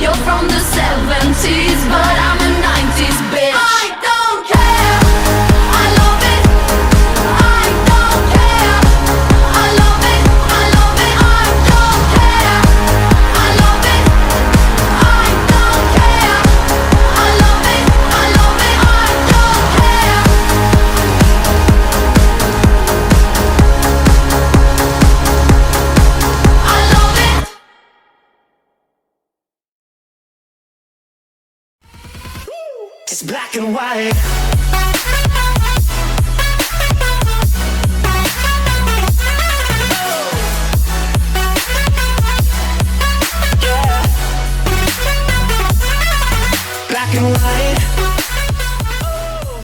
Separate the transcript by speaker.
Speaker 1: You're from the Black and white.
Speaker 2: Yeah. black and white